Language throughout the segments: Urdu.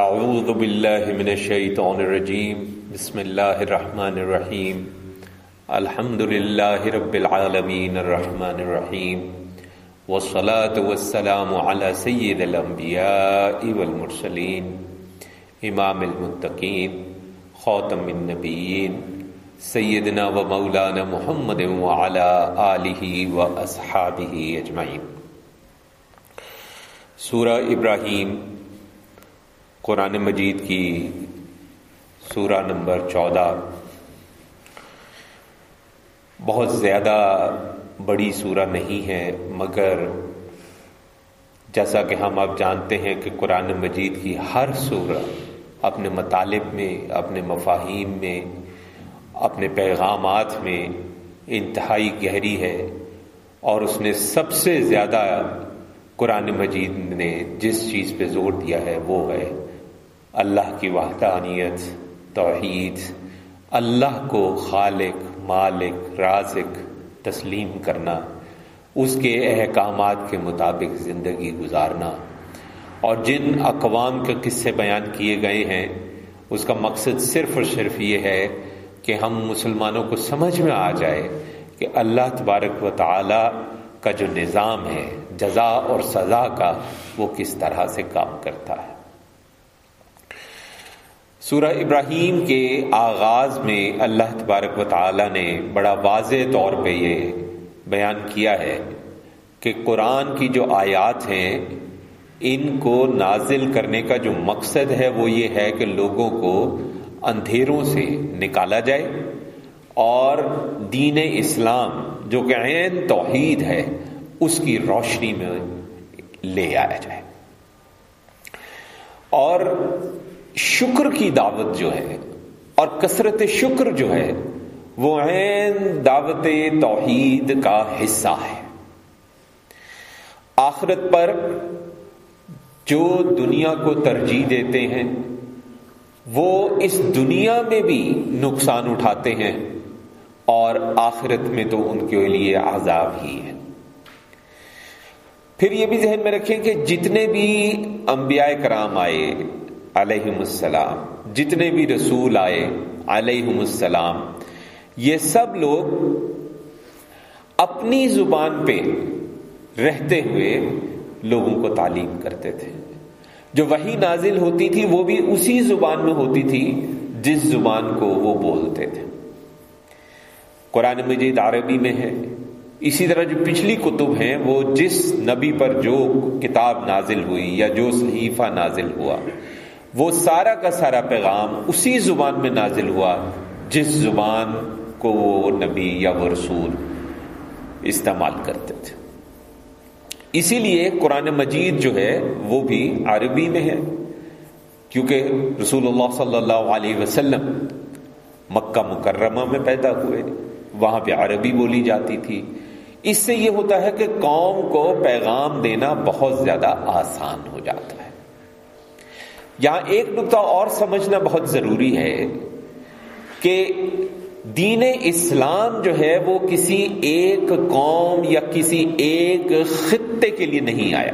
اعوذ باللہ من الشیطان الرجیم بسم اللہ الرحمن الرحیم الحمد للہ رب العالمین الرحمن الرحیم والصلاة والسلام على سید الانبیاء والمرسلین امام المتقین خاتم النبیین سیدنا و مولانا محمد وعلى آلہ و اصحابہ اجمعین سورہ ابراہیم قرآن مجید کی سورہ نمبر چودہ۔ بہت زیادہ بڑی سورہ نہیں ہے، مگر جیسا کہ ہم اب جانتے ہیں کہ قرآن مجید کی ہر سورہ اپنے مطالب میں، اپنے مفاہیم میں، اپنے پیغامات میں انتہائی گہری ہے اور اس نے سب سے زیادہ قرآن مجید نے جس چیز پہ زور دیا ہے وہ ہے اللہ کی وحدانیت، توحید، اللہ کو خالق، مالک، رازق تسلیم کرنا، اس کے احکامات کے مطابق زندگی گزارنا۔ اور جن اقوام کے قصے بیان کیے گئے ہیں، اس کا مقصد صرف اور صرف یہ ہے کہ ہم مسلمانوں کو سمجھ میں آ جائے کہ اللہ تبارک و تعالی کا جو نظام ہے، جزا اور سزا کا وہ کس طرح سے کام کرتا ہے۔ سورہ ابراہیم کے آغاز میں اللہ تبارک و تعالی نے بڑا واضح طور پہ یہ بیان کیا ہے کہ قرآن کی جو آیات ہیں، ان کو نازل کرنے کا جو مقصد ہے، وہ یہ ہے کہ لوگوں کو اندھیروں سے نکالا جائے اور دین اسلام جو کہ عین توحید ہے، اس کی روشنی میں لے آیا جائے۔ اور شکر کی دعوت جو ہے اور کثرت شکر جو ہے، وہ عین دعوت توحید کا حصہ ہے۔ آخرت پر جو دنیا کو ترجیح دیتے ہیں، وہ اس دنیا میں بھی نقصان اٹھاتے ہیں اور آخرت میں تو ان کے لیے عذاب ہی ہے۔ پھر یہ بھی ذہن میں رکھیں کہ جتنے بھی انبیاء کرام آئے علیہ السلام، جتنے بھی رسول آئے علیہ السلام۔ یہ سب لوگ اپنی زبان پہ رہتے ہوئے لوگوں کو تعلیم کرتے تھے۔ جو وہی نازل ہوتی تھی، وہ بھی اسی زبان میں ہوتی تھی جس زبان کو وہ بولتے تھے۔ قرآن مجید عربی میں ہے۔ اسی طرح جو پچھلی کتب ہیں، وہ جس نبی پر جو کتاب نازل ہوئی یا جو صحیفہ نازل ہوا وہ سارا کا سارا پیغام اسی زبان میں نازل ہوا، جس زبان کو وہ نبی یا وہ رسول استعمال کرتے تھے۔ اسی لیے قرآن مجید جو ہے، وہ بھی عربی میں ہے۔ کیونکہ رسول اللہ صلی اللہ علیہ وسلم مکہ مکرمہ میں پیدا ہوئے، وہاں پہ عربی بولی جاتی تھی۔ اس سے یہ ہوتا ہے کہ قوم کو پیغام دینا بہت زیادہ آسان ہو جاتا ہے۔ یہاں ایک نقطہ اور سمجھنا بہت ضروری ہے کہ دین اسلام جو ہے وہ کسی ایک قوم یا کسی ایک خطے کے لیے نہیں آیا۔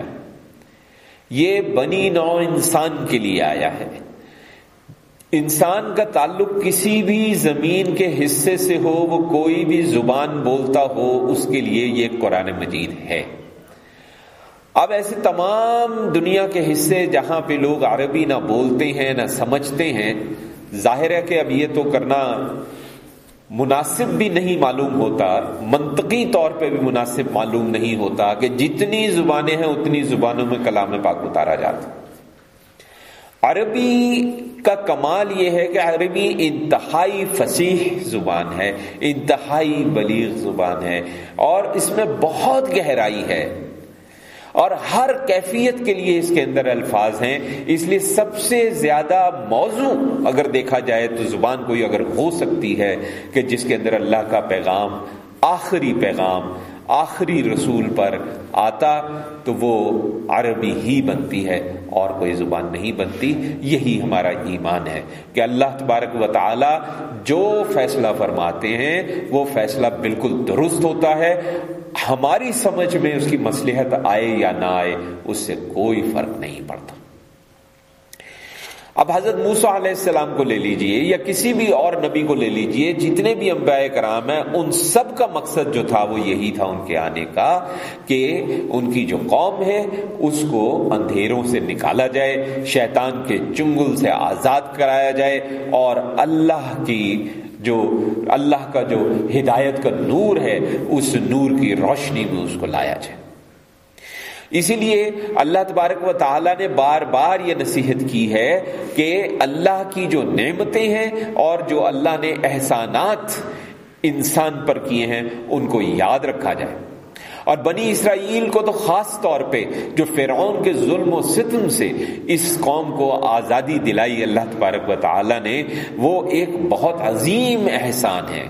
یہ بنی نو انسان کے لیے آیا ہے۔ انسان کا تعلق کسی بھی زمین کے حصے سے ہو، وہ کوئی بھی زبان بولتا ہو، اس کے لیے یہ قرآن مجید ہے۔ اب ایسے تمام دنیا کے حصے جہاں پہ لوگ عربی نہ بولتے ہیں، نہ سمجھتے ہیں، ظاہر ہے کہ اب یہ تو کرنا مناسب بھی نہیں معلوم ہوتا، منطقی طور پہ بھی مناسب معلوم نہیں ہوتا کہ جتنی زبانیں ہیں اتنی زبانوں میں کلام پاک اتارا جاتا عربی کا کمال یہ ہے کہ عربی انتہائی فصیح زبان ہے، انتہائی بلیغ زبان ہے اور اس میں بہت گہرائی ہے۔ اور ہر کیفیت کے لیے اس کے اندر الفاظ ہیں۔ اس لیے سب سے زیادہ موضوع اگر دیکھا جائے تو زبان کوئی اگر ہو سکتی ہے کہ جس کے اندر اللہ کا پیغام، آخری پیغام، آخری رسول پر آتا، تو وہ عربی ہی بنتی ہے اور کوئی زبان نہیں بنتی۔ یہی ہمارا ایمان ہے کہ اللہ تبارک و تعالی جو فیصلہ فرماتے ہیں، وہ فیصلہ بالکل درست ہوتا ہے۔ ہماری سمجھ میں اس کی مصلحت آئے یا نہ آئے، اس سے کوئی فرق نہیں پڑتا۔ اب حضرت موسا علیہ السلام کو لے لیجیے یا کسی بھی اور نبی کو لے لیجیے، جتنے بھی انبیاء کرام ہیں، ان سب کا مقصد جو تھا وہ یہی تھا ان کے آنے کا کہ ان کی جو قوم ہے، اس کو اندھیروں سے نکالا جائے، شیطان کے چنگل سے آزاد کرایا جائے اور اللہ کی جو اللہ کا جو ہدایت کا نور ہے، اس نور کی روشنی میں اس کو لایا جائے۔ اسی لیے اللہ تبارک و تعالیٰ نے بار بار یہ نصیحت کی ہے کہ اللہ کی جو نعمتیں ہیں اور جو اللہ نے احسانات انسان پر کیے ہیں، ان کو یاد رکھا جائے۔ اور بنی اسرائیل کو تو خاص طور پہ جو فرعون کے ظلم و ستم سے اس قوم کو آزادی دلائی اللہ تبارک و تعالیٰ نے، وہ ایک بہت عظیم احسان ہے۔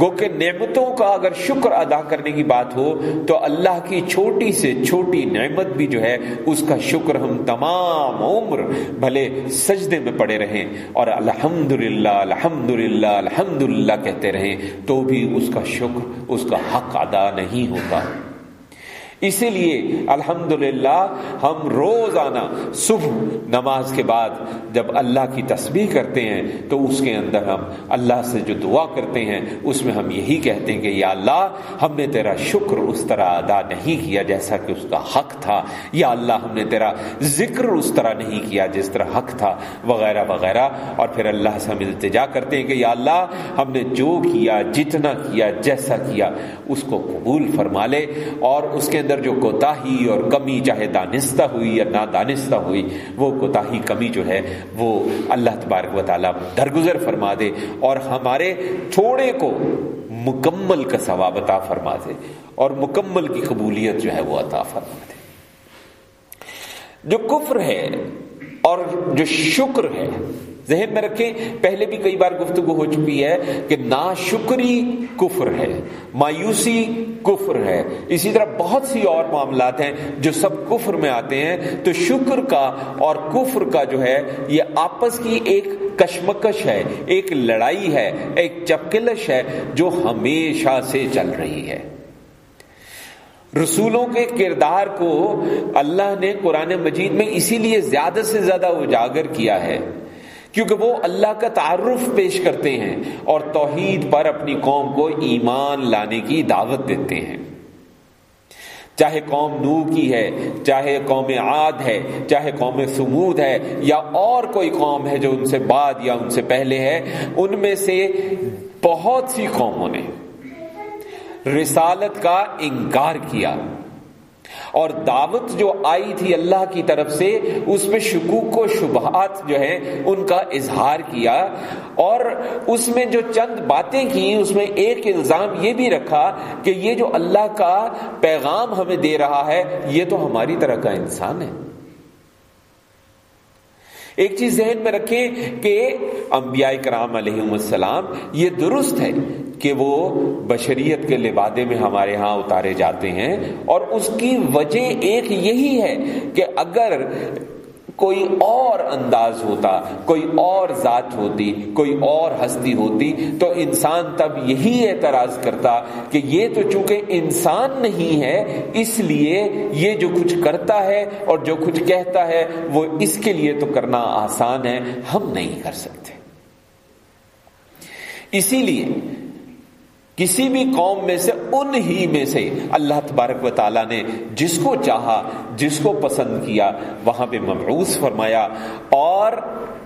گو کہ نعمتوں کا اگر شکر ادا کرنے کی بات ہو تو اللہ کی چھوٹی سے چھوٹی نعمت بھی جو ہے اس کا شکر ہم تمام عمر بھلے سجدے میں پڑے رہیں اور الحمد للہ الحمد للہ الحمد للہ کہتے رہیں تو بھی اس کا شکر، اس کا حق ادا نہیں ہوتا۔ اسی لیے الحمد ہم روزانہ صبح نماز کے بعد جب اللہ کی تسبیح کرتے ہیں تو اس کے اندر ہم اللہ سے جو دعا کرتے ہیں اس میں ہم یہی کہتے ہیں کہ یا اللہ ہم نے تیرا شکر اس طرح ادا نہیں کیا جیسا کہ اس کا حق تھا، یا اللہ ہم نے تیرا ذکر اس طرح نہیں کیا جس طرح حق تھا، وغیرہ وغیرہ۔ اور پھر اللہ سے ہم التجا کرتے ہیں کہ یا اللہ ہم نے جو کیا، جتنا کیا، جیسا کیا، اس کو قبول فرما لے۔ اور اس کے اندر اندر جو کوتاہی اور کمی چاہے دانستہ ہوئی یا نادانستہ ہوئی، وہ کوتاہی کمی جو ہے، وہ اللہ تبارک و تعالیٰ درگزر فرما دے اور ہمارے تھوڑے کو مکمل کا ثواب عطا فرما دے اور مکمل کی قبولیت جو ہے وہ عطا فرما دے۔ جو کفر ہے اور جو شکر ہے ذہن میں رکھیں، پہلے بھی کئی بار گفتگو ہو چکی ہے کہ ناشکری کفر ہے، مایوسی کفر ہے۔ اسی طرح بہت سی اور معاملات ہیں جو سب کفر میں آتے ہیں۔ تو شکر کا اور کفر کا جو ہے، یہ آپس کی ایک کشمکش ہے، ایک لڑائی ہے، ایک چپکلش ہے جو ہمیشہ سے چل رہی ہے۔ رسولوں کے کردار کو اللہ نے قرآن مجید میں اسی لیے زیادہ سے زیادہ اجاگر کیا ہے۔ کیونکہ وہ اللہ کا تعارف پیش کرتے ہیں اور توحید پر اپنی قوم کو ایمان لانے کی دعوت دیتے ہیں۔ چاہے قوم نو کی ہے، چاہے قوم عاد ہے، چاہے قوم سمود ہے یا اور کوئی قوم ہے جو ان سے بعد یا ان سے پہلے ہے، ان میں سے بہت سی قوموں نے رسالت کا انکار کیا۔ اور دعوت جو آئی تھی اللہ کی طرف سے، اس میں شکوک و شبہات جو ہے ان کا اظہار کیا۔ اور اس میں جو چند باتیں کی اس میں ایک الزام یہ بھی رکھا کہ یہ جو اللہ کا پیغام ہمیں دے رہا ہے، یہ تو ہماری طرح کا انسان ہے۔ ایک چیز ذہن میں رکھیں کہ انبیاء کرام علیہ السلام، یہ درست ہے کہ وہ بشریت کے لبادے میں ہمارے ہاں اتارے جاتے ہیں اور اس کی وجہ ایک یہی ہے کہ اگر کوئی اور انداز ہوتا، کوئی اور ذات ہوتی، کوئی اور ہستی ہوتی، تو انسان تب یہی اعتراض کرتا کہ یہ تو چونکہ انسان نہیں ہے، اس لیے یہ جو کچھ کرتا ہے اور جو کچھ کہتا ہے، وہ اس کے لیے تو کرنا آسان ہے، ہم نہیں کر سکتے۔ اسی لیے کسی بھی قوم میں سے ان ہی میں سے اللہ تبارک و تعالیٰ نے جس کو چاہا، جس کو پسند کیا، وہاں پہ مبعوث فرمایا۔ اور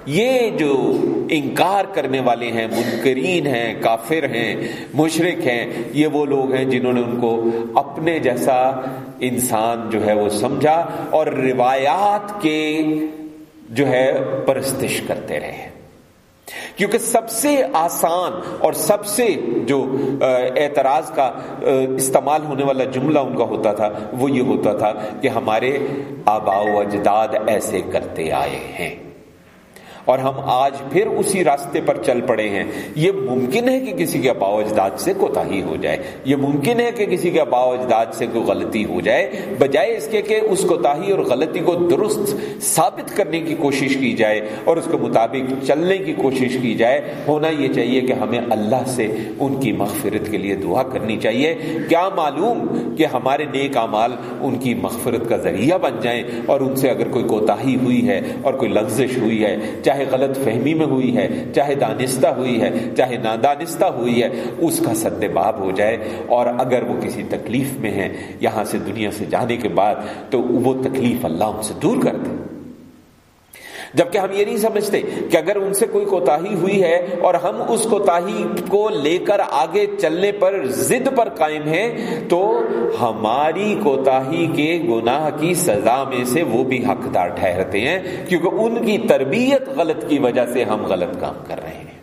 یہ جو انکار کرنے والے ہیں، منکرین ہیں، کافر ہیں مشرق ہیں، یہ وہ لوگ ہیں جنہوں نے ان کو اپنے جیسا انسان جو ہے وہ سمجھا اور روایات کے جو ہے پرستش کرتے رہے۔ کیونکہ سب سے آسان اور سب سے جو اعتراض کا استعمال ہونے والا جملہ ان کا ہوتا تھا، وہ یہ ہوتا تھا کہ ہمارے آبا و اجداد ایسے کرتے آئے ہیں۔ اور ہم آج پھر اسی راستے پر چل پڑے ہیں۔ یہ ممکن ہے کہ کسی کے اباؤ اجداد سے کوتا ہو جائے۔ یہ ممکن ہے کہ کسی کے اباؤ اجداد سے کوئی غلطی ہو جائے۔ بجائے اس کے کہ اس کوتاہی اور غلطی کو درست ثابت کرنے کی کوشش کی جائے اور اس کے مطابق چلنے کی کوشش کی جائے۔ ہونا یہ چاہیے کہ ہمیں اللہ سے ان کی مغفرت کے لیے دعا کرنی چاہیے۔ کیا معلوم کہ ہمارے نیک اعمال ان کی مغفرت کا ذریعہ بن جائیں اور ان سے اگر کوئی کوتاہی ہوئی ہے اور کوئی لغزش ہوئی ہے، چاہے غلط فہمی میں ہوئی ہے، چاہے دانستہ ہوئی ہے، چاہے نادانستہ ہوئی ہے، اس کا سد باب ہو جائے۔ اور اگر وہ کسی تکلیف میں ہے، یہاں سے دنیا سے جانے کے بعد، تو وہ تکلیف اللہ ان سے دور کر دے۔ جبکہ ہم یہ نہیں سمجھتے کہ اگر ان سے کوئی کوتاہی ہوئی ہے اور ہم اس کوتاہی کو لے کر آگے چلنے پر زد پر قائم ہیں، تو ہماری کوتاہی کے گناہ کی سزا میں سے وہ بھی حقدار ٹھہرتے ہیں، کیونکہ ان کی تربیت غلط کی وجہ سے ہم غلط کام کر رہے ہیں۔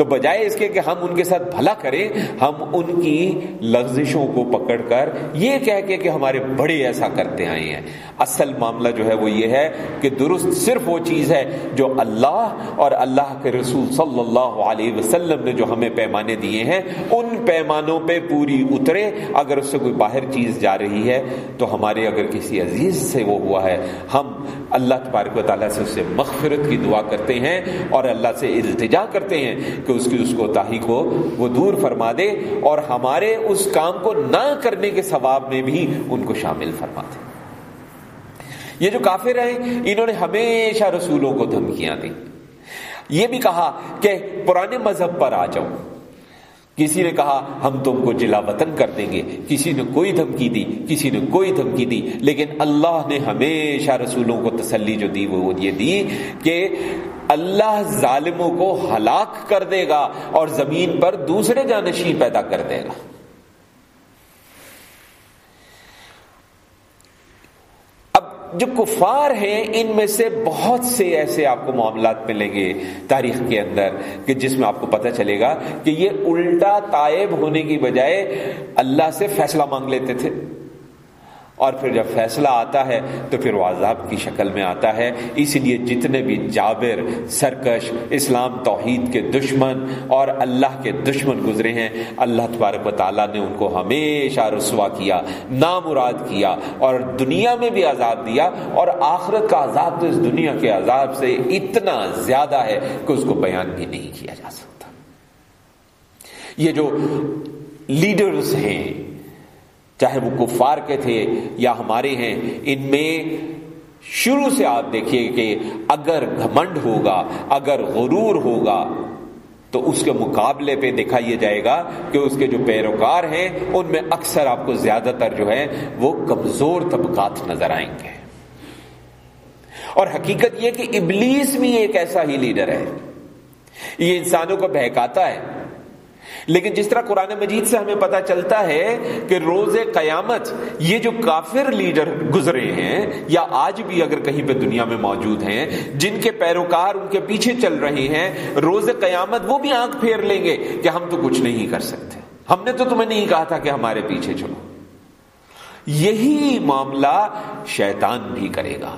تو بجائے اس کے کہ ہم ان کے ساتھ بھلا کریں، ہم ان کی لغزشوں کو پکڑ کر یہ کہہ کے کہ ہمارے بڑے ایسا کرتے آئے ہیں۔ اصل معاملہ جو ہے وہ یہ ہے کہ درست صرف وہ چیز ہے جو اللہ اور اللہ کے رسول صلی اللہ علیہ وسلم نے جو ہمیں پیمانے دیے ہیں، ان پیمانوں پہ پوری اترے۔ اگر اس سے کوئی باہر چیز جا رہی ہے تو ہمارے اگر کسی عزیز سے وہ ہوا ہے، ہم اللہ تبارک و تعالیٰ سے اس سے مغفرت کی دعا کرتے ہیں اور اللہ سے التجا کرتے ہیں کہ اس کی اس کو تاہی کو وہ دور فرما دے اور ہمارے اس کام کو نہ کرنے کے ثواب میں بھی ان کو شامل فرما دے۔ یہ جو کافر ہیں، انہوں نے ہمیشہ رسولوں کو دھمکیاں دی یہ بھی کہا کہ پرانے مذہب پر آ جاؤ۔ کسی نے کہا ہم تم کو جلا وطن کر دیں گے، کسی نے کوئی دھمکی دی، کسی نے کوئی دھمکی دی، لیکن اللہ نے ہمیشہ رسولوں کو تسلی جو دی وہ یہ دی کہ اللہ ظالموں کو ہلاک کر دے گا اور زمین پر دوسرے جانشین پیدا کر دے گا۔ جو کفار ہیں، ان میں سے بہت سے ایسے آپ کو معاملات ملیں گے تاریخ کے اندر کہ جس میں آپ کو پتہ چلے گا کہ یہ الٹا تائب ہونے کی بجائے اللہ سے فیصلہ مانگ لیتے تھے۔ اور پھر جب فیصلہ آتا ہے تو پھر وہ عذاب کی شکل میں آتا ہے۔ اس لیے جتنے بھی جابر، سرکش، اسلام توحید کے دشمن اور اللہ کے دشمن گزرے ہیں، اللہ تبارک و تعالیٰ نے ان کو ہمیشہ رسوا کیا، نامراد کیا اور دنیا میں بھی عذاب دیا اور آخرت کا عذاب تو اس دنیا کے عذاب سے اتنا زیادہ ہے کہ اس کو بیان بھی نہیں کیا جا سکتا۔ یہ جو لیڈرز ہیں چاہے وہ کفار کے تھے یا ہمارے ہیں، ان میں شروع سے آپ دیکھیے کہ اگر گھمنڈ ہوگا، اگر غرور ہوگا، تو اس کے مقابلے پہ دکھا یہ جائے گا کہ اس کے جو پیروکار ہیں، ان میں اکثر آپ کو زیادہ تر جو ہے وہ کمزور طبقات نظر آئیں گے۔ اور حقیقت یہ کہ ابلیس بھی ایک ایسا ہی لیڈر ہے۔ یہ انسانوں کو بہکاتا ہے۔ لیکن جس طرح قرآن مجید سے ہمیں پتا چلتا ہے کہ روز قیامت یہ جو کافر لیڈر گزرے ہیں یا آج بھی اگر کہیں پہ دنیا میں موجود ہیں، جن کے پیروکار ان کے پیچھے چل رہے ہیں، روز قیامت وہ بھی آنکھ پھیر لیں گے کہ ہم تو کچھ نہیں کر سکتے۔ ہم نے تو تمہیں نہیں کہا تھا کہ ہمارے پیچھے چلو۔ یہی معاملہ شیطان بھی کرے گا۔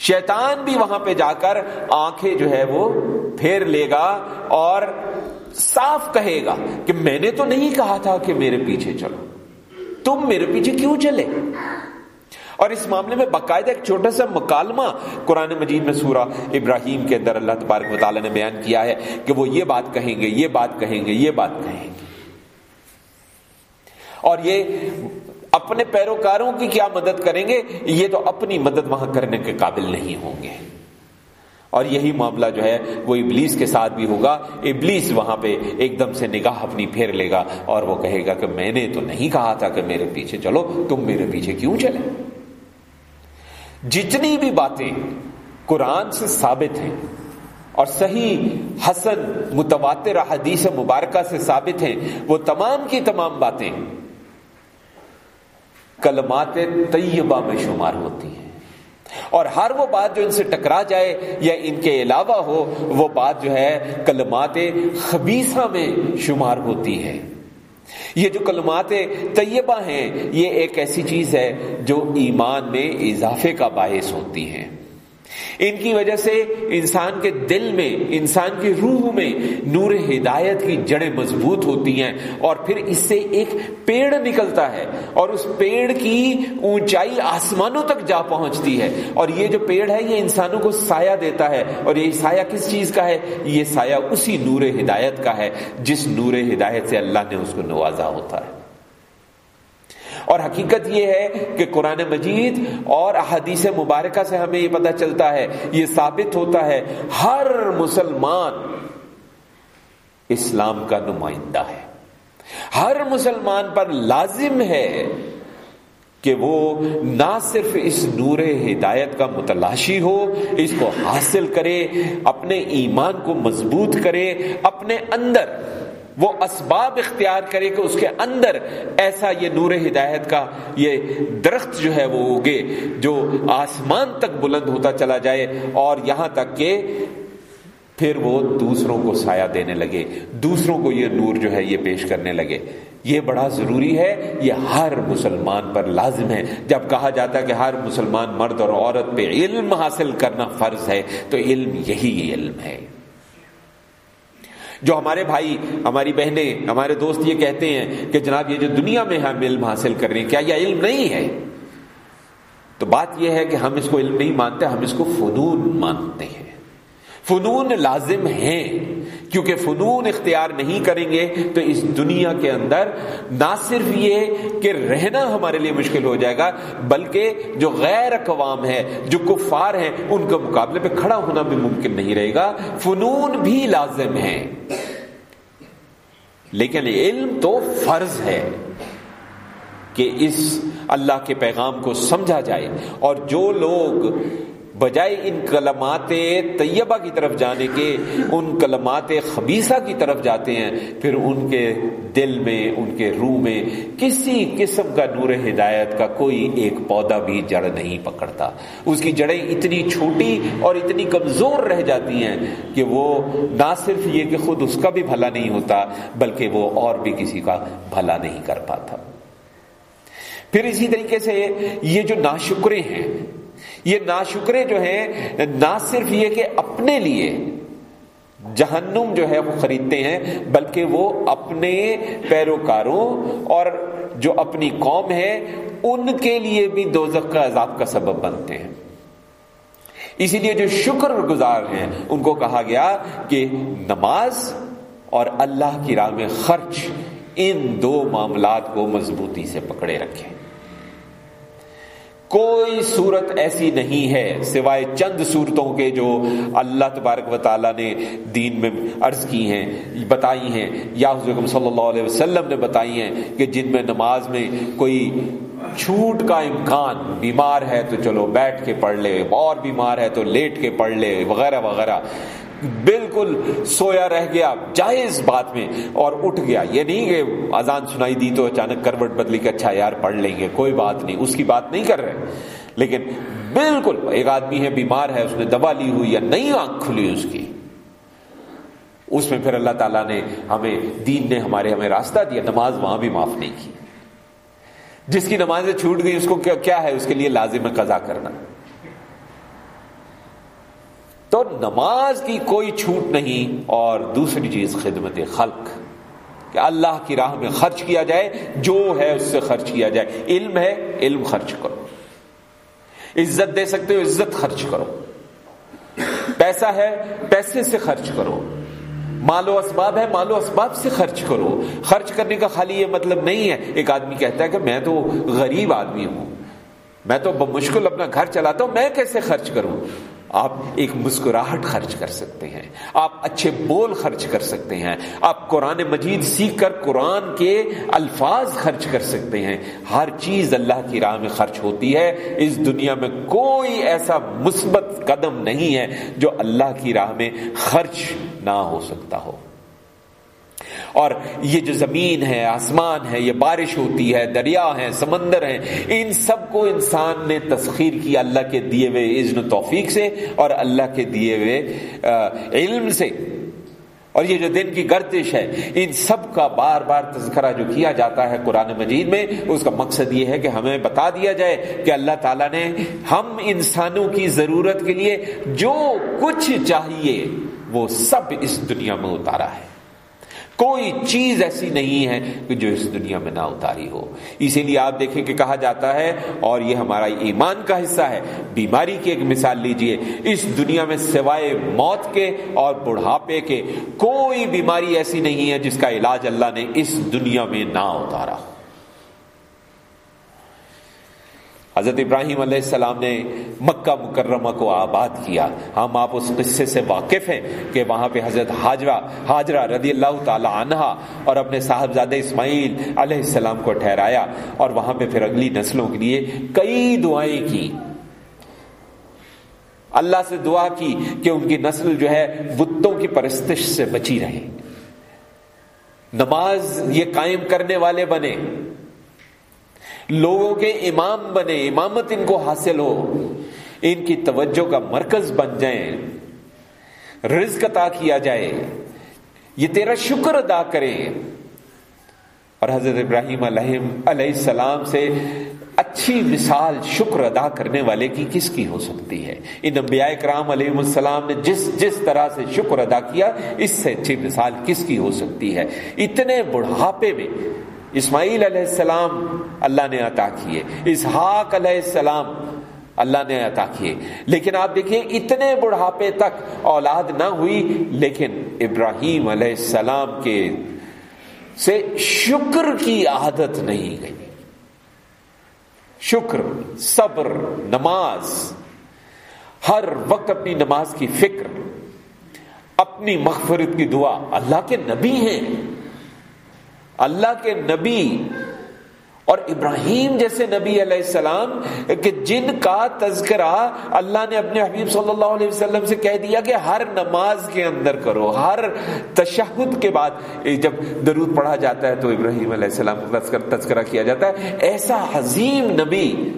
شیطان بھی وہاں پہ جا کر آنکھیں جو ہے وہ پھیر لے گا اور صاف کہے گا کہ میں نے تو نہیں کہا تھا کہ میرے پیچھے چلو۔ تم میرے پیچھے کیوں چلے؟ اور اس معاملے میں باقاعدہ ایک چھوٹا سا مکالمہ قرآن مجید میں سورہ ابراہیم کے اندر اللہ تبارک و تعالیٰ نے بیان کیا ہے کہ وہ یہ بات کہیں گے، یہ بات کہیں گے، یہ بات کہیں گے۔ اور یہ اپنے پیروکاروں کی کیا مدد کریں گے؟ یہ تو اپنی مدد وہاں کرنے کے قابل نہیں ہوں گے۔ اور یہی معاملہ جو ہے وہ ابلیس کے ساتھ بھی ہوگا۔ ابلیس وہاں پہ ایک دم سے نگاہ اپنی پھیر لے گا اور وہ کہے گا کہ میں نے تو نہیں کہا تھا کہ میرے پیچھے چلو، تم میرے پیچھے کیوں چلے؟ جتنی بھی باتیں قرآن سے ثابت ہیں اور صحیح حسن متواتر حدیث مبارکہ سے ثابت ہیں، وہ تمام کی تمام باتیں کلمات طیبہ میں شمار ہوتی ہیں۔ اور ہر وہ بات جو ان سے ٹکرا جائے یا ان کے علاوہ ہو، وہ بات جو ہے کلمات خبیصہ میں شمار ہوتی ہے۔ یہ جو کلمات طیبہ ہیں، یہ ایک ایسی چیز ہے جو ایمان میں اضافے کا باعث ہوتی ہیں۔ ان کی وجہ سے انسان کے دل میں، انسان کی روح میں نور ہدایت کی جڑیں مضبوط ہوتی ہیں اور پھر اس سے ایک پیڑ نکلتا ہے اور اس پیڑ کی اونچائی آسمانوں تک جا پہنچتی ہے اور یہ جو پیڑ ہے، یہ انسانوں کو سایہ دیتا ہے اور یہ سایہ کس چیز کا ہے؟ یہ سایہ اسی نور ہدایت کا ہے جس نور ہدایت سے اللہ نے اس کو نوازا ہوتا ہے۔ اور حقیقت یہ ہے کہ قرآن مجید اور احادیث مبارکہ سے ہمیں یہ پتہ چلتا ہے، یہ ثابت ہوتا ہے، ہر مسلمان اسلام کا نمائندہ ہے۔ ہر مسلمان پر لازم ہے کہ وہ نہ صرف اس نور ہدایت کا متلاشی ہو، اس کو حاصل کرے، اپنے ایمان کو مضبوط کرے، اپنے اندر وہ اسباب اختیار کرے کہ اس کے اندر ایسا یہ نور ہدایت کا یہ درخت جو ہے وہ اگے، جو آسمان تک بلند ہوتا چلا جائے اور یہاں تک کہ پھر وہ دوسروں کو سایہ دینے لگے، دوسروں کو یہ نور جو ہے یہ پیش کرنے لگے۔ یہ بڑا ضروری ہے، یہ ہر مسلمان پر لازم ہے۔ جب کہا جاتا ہے کہ ہر مسلمان مرد اور عورت پہ علم حاصل کرنا فرض ہے، تو علم یہی علم ہے۔ جو ہمارے بھائی، ہماری بہنیں، ہمارے دوست یہ کہتے ہیں کہ جناب یہ جو دنیا میں ہم علم حاصل کر رہے ہیں، کیا یہ علم نہیں ہے؟ تو بات یہ ہے کہ ہم اس کو علم نہیں مانتے، ہم اس کو فنون مانتے ہیں۔ فنون لازم ہیں۔ کیونکہ فنون اختیار نہیں کریں گے تو اس دنیا کے اندر نہ صرف یہ کہ رہنا ہمارے لیے مشکل ہو جائے گا، بلکہ جو غیر اقوام ہے جو کفار ہیں، ان کے مقابلے پہ کھڑا ہونا بھی ممکن نہیں رہے گا۔ فنون بھی لازم ہے لیکن علم تو فرض ہے کہ اس اللہ کے پیغام کو سمجھا جائے۔ اور جو لوگ بجائے ان کلمات طیبہ کی طرف جانے کے، ان کلمات خبیصہ کی طرف جاتے ہیں، پھر ان کے دل میں، ان کے روح میں کسی قسم کا نور ہدایت کا کوئی ایک پودا بھی جڑ نہیں پکڑتا۔ اس کی جڑیں اتنی چھوٹی اور اتنی کمزور رہ جاتی ہیں کہ وہ نہ صرف یہ کہ خود اس کا بھی بھلا نہیں ہوتا، بلکہ وہ اور بھی کسی کا بھلا نہیں کر پاتا۔ پھر اسی طریقے سے یہ جو ناشکرے ہیں یہ ناشکرے جو ہیں، نہ صرف یہ کہ اپنے لیے جہنم جو ہے وہ خریدتے ہیں، بلکہ وہ اپنے پیروکاروں اور جو اپنی قوم ہے، ان کے لیے بھی دوزخ کا عذاب کا سبب بنتے ہیں۔ اسی لیے جو شکر گزار ہیں، ان کو کہا گیا کہ نماز اور اللہ کی راہ میں خرچ ان دو معاملات کو مضبوطی سے پکڑے رکھیں۔ کوئی صورت ایسی نہیں ہے سوائے چند صورتوں کے جو اللہ تبارک و تعالیٰ نے دین میں عرض کی ہیں، بتائی ہیں۔ یا حضرت صلی اللہ علیہ وسلم نے بتائی ہیں کہ جن میں نماز میں کوئی چھوٹ کا امکان بیمار ہے تو چلو بیٹھ کے پڑھ لے، اور بیمار ہے تو لیٹ کے پڑھ لے، وغیرہ وغیرہ۔ بالکل سویا رہ گیا، جائز بات میں، اور اٹھ گیا۔ یہ نہیں کہ اذان سنائی دی تو اچانک کروٹ بدلی کے اچھا یار، پڑھ لیں گے، کوئی بات نہیں، اس کی بات نہیں کر رہے۔ لیکن بالکل ایک آدمی ہے، بیمار ہے، اس نے دوا لی ہوئی یا نہیں آنکھ کھلی اس کی۔ اس میں پھر اللہ تعالیٰ نے ہمیں، دین نے ہمارے، ہمیں راستہ دیا، نماز وہاں بھی معاف نہیں کی۔ جس کی نمازیں چھوٹ گئی، اس کو کیا ہے؟ اس کے لیے لازم قضا کرنا۔ تو نماز کی کوئی چھوٹ نہیں اور دوسری چیز خدمت خلق، کہ اللہ کی راہ میں خرچ کیا جائے، جو ہے اس سے خرچ کیا جائے۔ علم ہے، علم خرچ کرو۔ عزت دے سکتے ہو، عزت خرچ کرو۔ پیسہ ہے، پیسے سے خرچ کرو۔ مال و اسباب ہے، مال و اسباب سے خرچ کرو۔ خرچ کرنے کا خالی یہ مطلب نہیں ہے۔ ایک آدمی کہتا ہے کہ میں تو غریب آدمی ہوں۔ میں تو مشکل اپنا گھر چلاتا ہوں، میں کیسے خرچ کروں؟ آپ ایک مسکراہٹ خرچ کر سکتے ہیں، آپ اچھے بول خرچ کر سکتے ہیں، آپ قرآن مجید سیکھ کر قرآن کے الفاظ خرچ کر سکتے ہیں۔ ہر چیز اللہ کی راہ میں خرچ ہوتی ہے۔ اس دنیا میں کوئی ایسا مثبت قدم نہیں ہے جو اللہ کی راہ میں خرچ نہ ہو سکتا ہو۔ اور یہ جو زمین ہے، آسمان ہے، یہ بارش ہوتی ہے، دریا ہے، سمندر ہیں ان سب کو انسان نے تسخیر کیا اللہ کے دیے ہوئے عزن و توفیق سے اور اللہ کے دیے ہوئے علم سے۔ اور یہ جو دن کی گردش ہے، ان سب کا بار بار تذکرہ جو کیا جاتا ہے قرآن مجید میں، اس کا مقصد یہ ہے کہ ہمیں بتا دیا جائے کہ اللہ تعالیٰ نے ہم انسانوں کی ضرورت کے لیے جو کچھ چاہیے، وہ سب اس دنیا میں اتارا ہے۔ کوئی چیز ایسی نہیں ہے کہ جو اس دنیا میں نہ اتاری ہو۔ اسی لیے آپ دیکھیں کہ کہا جاتا ہے، اور یہ ہمارا ایمان کا حصہ ہے۔ بیماری کی ایک مثال لیجیے، اس دنیا میں سوائے موت کے اور بڑھاپے کے کوئی بیماری ایسی نہیں ہے جس کا علاج اللہ نے اس دنیا میں نہ اتارا ہو حضرت ابراہیم علیہ السلام نے مکہ مکرمہ کو آباد کیا۔ ہم آپ اس قصے سے واقف ہیں کہ وہاں پہ حضرت حاجرہ حاجرہ رضی اللہ تعالی عنہ اور اپنے صاحبزاد اسماعیل علیہ السلام کو ٹھہرایا اور وہاں پہ پھر اگلی نسلوں کے لیے کئی دعائیں کی۔ اللہ سے دعا کی کہ ان کی نسل جو ہے بتوں کی پرستش سے بچی رہے۔ نماز یہ قائم کرنے والے بنے۔ لوگوں کے امام بنے، امامت ان کو حاصل ہو۔ ان کی توجہ کا مرکز بن جائیں۔ رزق عطا کیا جائے۔ یہ تیرا شکر ادا کریں۔ اور حضرت ابراہیم علیہ علیہ السلام سے اچھی مثال شکر ادا کرنے والے کی کس کی ہو سکتی ہے؟ ان انبیاء کرام علیہ السلام نے جس جس طرح سے شکر ادا کیا، اس سے اچھی مثال کس کی ہو سکتی ہے؟ اتنے بڑھاپے میں اسماعیل علیہ السلام اللہ نے عطا کیے، اسحاق علیہ السلام اللہ نے عطا کیے۔ لیکن آپ دیکھیں، اتنے بڑھاپے تک اولاد نہ ہوئی، لیکن ابراہیم علیہ السلام کے سے شکر کی عادت نہیں گئی۔ شکر، صبر، نماز، ہر وقت اپنی نماز کی فکر، اپنی مغفرت کی دعا اللہ کے نبی ہیں۔ اللہ کے نبی اور ابراہیم جیسے نبی علیہ السلام کہ جن کا تذکرہ اللہ نے اپنے حبیب صلی اللہ علیہ وسلم سے کہہ دیا کہ ہر نماز کے اندر کرو، ہر تشہد کے بعد۔ جب درود پڑھا جاتا ہے تو ابراہیم علیہ السلام کا تذکرہ کیا جاتا ہے۔ ایسا حظیم نبی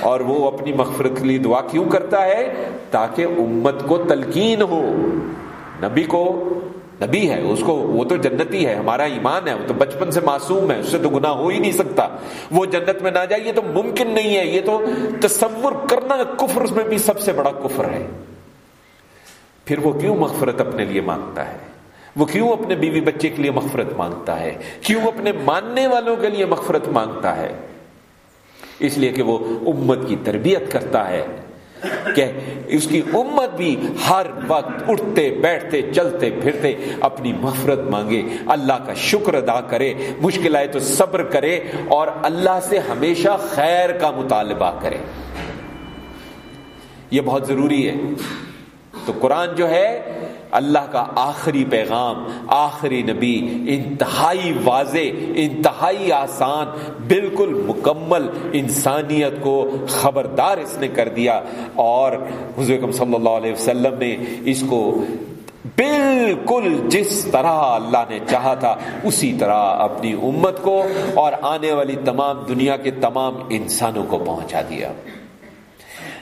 اور وہ اپنی مغفرت کے لیے دعا کیوں کرتا ہے؟ تاکہ امت کو تلقین ہو، نبی کو نبی ہے، اس کو، وہ تو جنتی ہے، ہمارا ایمان ہے، وہ تو بچپن سے معصوم ہے، اس سے تو گناہ ہو ہی نہیں سکتا۔ وہ جنت میں نہ جائے، یہ تو ممکن نہیں ہے، یہ تو تصور کرنا کفر میں بھی سب سے بڑا کفر ہے۔ پھر وہ کیوں مغفرت اپنے لیے مانگتا ہے؟ وہ کیوں اپنے بیوی بچے کے لیے مغفرت مانگتا ہے؟ کیوں اپنے ماننے والوں کے لیے مغفرت مانگتا ہے؟ اس لیے کہ وہ امت کی تربیت کرتا ہے۔ کہ اس کی امت بھی ہر وقت اٹھتے، بیٹھتے، چلتے، پھرتے اپنی مفرت مانگے۔ اللہ کا شکر ادا کرے، مشکل آئے تو صبر کرے اور اللہ سے ہمیشہ خیر کا مطالبہ کرے۔ یہ بہت ضروری ہے۔ تو قرآن جو ہے اللہ کا آخری پیغام، آخری نبی، انتہائی واضح، انتہائی آسان، بالکل مکمل انسانیت کو خبردار اس نے کر دیا۔ اور حضور صلی اللہ علیہ وسلم نے اس کو بالکل جس طرح اللہ نے چاہا تھا، اسی طرح اپنی امت کو اور آنے والی تمام دنیا کے تمام انسانوں کو پہنچا دیا۔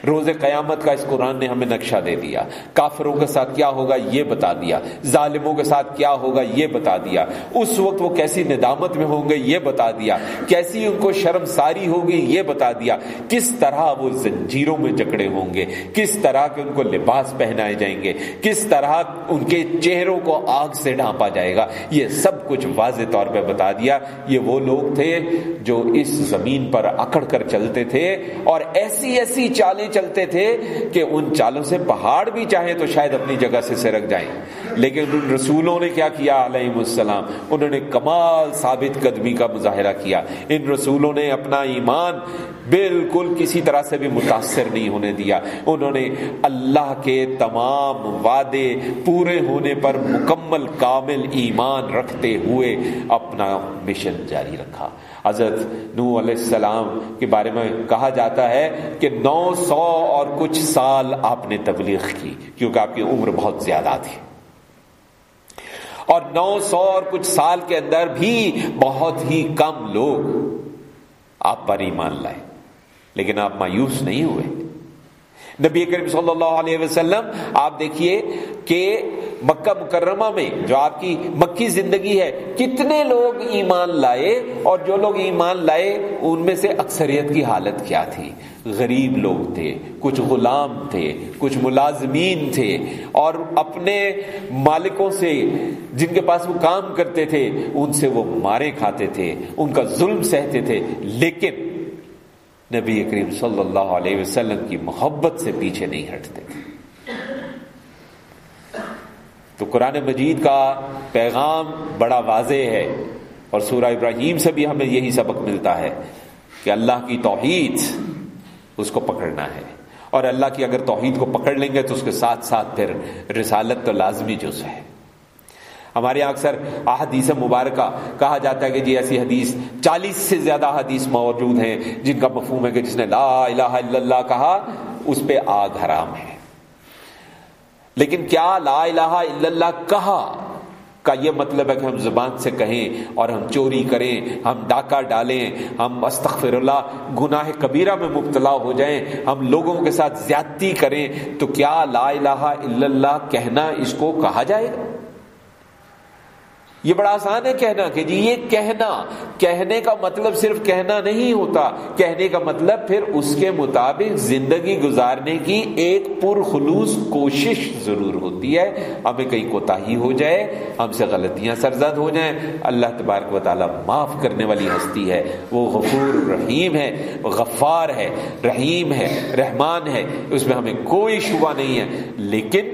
روز قیامت کا اس قرآن نے ہمیں نقشہ دے دیا۔ کافروں کے ساتھ کیا ہوگا یہ بتا دیا۔ ظالموں کے ساتھ کیا ہوگا یہ بتا دیا۔ اس وقت وہ کیسی ندامت میں ہوں گے یہ بتا دیا۔ کیسی ان کو شرم ساری ہوگی یہ بتا دیا۔ کس طرح وہ زنجیروں میں جکڑے ہوں گے۔ کس طرح کے ان کو لباس پہنائے جائیں گے۔ کس طرح ان کے چہروں کو آگ سے ڈھانپا جائے گا۔ یہ سب کچھ واضح طور پہ بتا دیا۔ یہ وہ لوگ تھے جو اس زمین پر اکڑ کر چلتے تھے اور ایسی ایسی چالیں چلتے تھے کہ ان چالوں سے پہاڑ بھی چاہیں تو شاید اپنی جگہ سے سرک جائیں۔ لیکن ان رسولوں نے کیا کیا؟ علیہ السلام۔ انہوں نے کمال ثابت قدمی کا مظاہرہ کیا۔ ان رسولوں نے اپنا ایمان بالکل کسی طرح سے بھی متاثر نہیں ہونے دیا۔ انہوں نے اللہ کے تمام وعدے پورے ہونے پر مکمل کامل ایمان رکھتے ہوئے اپنا مشن جاری رکھا۔ حضرت نو علیہ السلام کے بارے میں کہا جاتا ہے کہ نو سو اور کچھ سال آپ نے تبلیغ کی، کیونکہ آپ کی عمر بہت زیادہ تھی۔ اور نو سو اور کچھ سال کے اندر بھی بہت ہی کم لوگ آپ پر ایمان لائے، لیکن آپ مایوس نہیں ہوئے۔ نبی کریم صلی اللہ علیہ وسلم، آپ دیکھیے کہ مکہ مکرمہ میں جو آپ کی مکی زندگی ہے، کتنے لوگ ایمان لائے اور جو لوگ ایمان لائے، ان میں سے اکثریت کی حالت کیا تھی؟ غریب لوگ تھے، کچھ غلام تھے، کچھ ملازمین تھے اور اپنے مالکوں سے جن کے پاس وہ کام کرتے تھے، ان سے وہ مارے کھاتے تھے، ان کا ظلم سہتے تھے، لیکن نبی کریم صلی اللہ علیہ وسلم کی محبت سے پیچھے نہیں ہٹتے۔ تھے تو قرآن مجید کا پیغام بڑا واضح ہے اور سورہ ابراہیم سے بھی ہمیں یہی سبق ملتا ہے کہ اللہ کی توحید اس کو پکڑنا ہے۔ اور اللہ کی اگر توحید کو پکڑ لیں گے تو اس کے ساتھ ساتھ پھر رسالت تو لازمی جز ہے۔ ہمارے یہاں اکثر احادیث مبارکہ کہا جاتا ہے کہ جی ایسی حدیث چالیس سے زیادہ حدیث موجود ہیں جن کا مفہوم ہے کہ جس نے لا الہ الا اللہ کہا، اس پہ آگ حرام ہے۔ لیکن کیا لا الہ الا اللہ کہا؟ کا یہ مطلب ہے کہ ہم زبان سے کہیں اور ہم چوری کریں، ہم ڈاکہ ڈالیں، ہم استغفر اللہ، گناہ کبیرہ میں مبتلا ہو جائیں، ہم لوگوں کے ساتھ زیادتی کریں، تو کیا لا الہ الا اللہ کہنا اس کو کہا جائے گا؟ یہ بڑا آسان ہے کہنا کہ جی یہ کہنا، کہنے کا مطلب صرف کہنا نہیں ہوتا۔ کہنے کا مطلب پھر اس کے مطابق زندگی گزارنے کی ایک پرخلوص کوشش ضرور ہوتی ہے۔ ہمیں کہیں کوتا ہو جائے، ہم سے غلطیاں سرزد ہو جائیں۔ اللہ تبارک و تعالیٰ معاف کرنے والی ہستی ہے۔ وہ غفور رحیم ہے، غفار ہے، رحیم ہے، رحمان ہے۔ اس میں ہمیں کوئی شبہ نہیں ہے۔ لیکن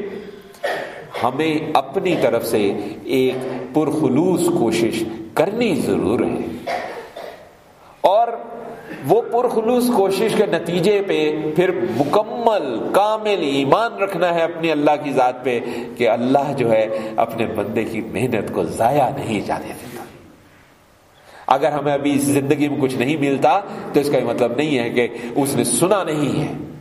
ہمیں اپنی طرف سے ایک پرخلوص کوشش کرنی ضرور ہے۔ اور وہ پرخلوص کوشش کے نتیجے پہ پھر مکمل کامل ایمان رکھنا ہے اپنی اللہ کی ذات پہ کہ اللہ جو ہے اپنے بندے کی محنت کو ضائع نہیں جانے دیتا۔ اگر ہمیں ابھی اس زندگی میں کچھ نہیں ملتا تو اس کا یہ مطلب نہیں ہے کہ اس نے سنا نہیں ہے۔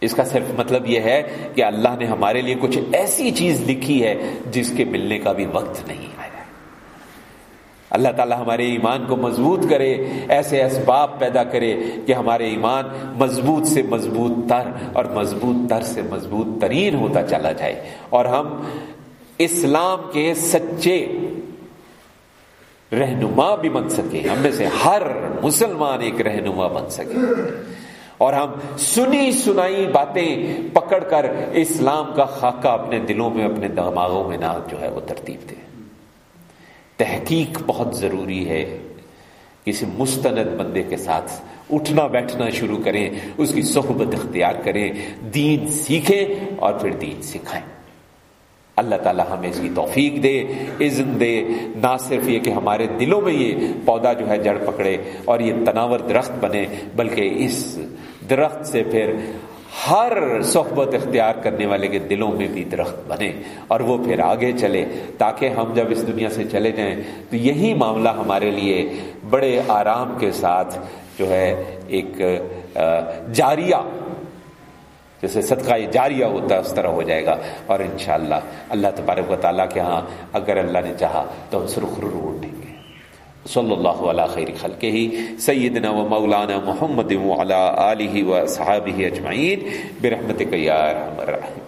اس کا صرف مطلب یہ ہے کہ اللہ نے ہمارے لیے کچھ ایسی چیز لکھی ہے جس کے ملنے کا بھی وقت نہیں آیا اللہ تعالیٰ ہمارے ایمان کو مضبوط کرے، ایسے اسباب پیدا کرے کہ ہمارے ایمان مضبوط سے مضبوط تر اور مضبوط تر سے مضبوط ترین ہوتا چلا جائے۔ اور ہم اسلام کے سچے رہنما بھی بن سکے ہم میں سے ہر مسلمان ایک رہنما بن سکے۔ اور ہم سنی سنائی باتیں پکڑ کر اسلام کا خاکہ اپنے دلوں میں، اپنے دماغوں میں نہ جو ہے وہ ترتیب دے تحقیق بہت ضروری ہے۔ کسی مستند بندے کے ساتھ اٹھنا بیٹھنا شروع کریں، اس کی صحبت اختیار کریں، دین سیکھیں اور پھر دین سکھائیں۔ اللہ تعالیٰ ہمیں اس کی توفیق دے عزن دے۔ نہ صرف یہ کہ ہمارے دلوں میں یہ پودا جو ہے جڑ پکڑے اور یہ تناور درخت بنے، بلکہ اس درخت سے پھر ہر صحبت اختیار کرنے والے کے دلوں میں بھی درخت بنے اور وہ پھر آگے چلے تاکہ ہم جب اس دنیا سے چلے جائیں تو یہی معاملہ ہمارے لیے بڑے آرام کے ساتھ جو ہے ایک جاریہ، جیسے صدقہ جاریہ ہوتا ہے، اس طرح ہو جائے گا۔ اور انشاءاللہ اللہ تبارک و تعالیٰ کے ہاں اگر اللہ نے چاہا تو ہم سرخ رو اٹھیں صلی اللہ علیہ خیر خلق ہی سیدنا و مولانا محمد وعلا آلہ و صحابہ اجمعین، برحمتک یا ارحم الرحیم۔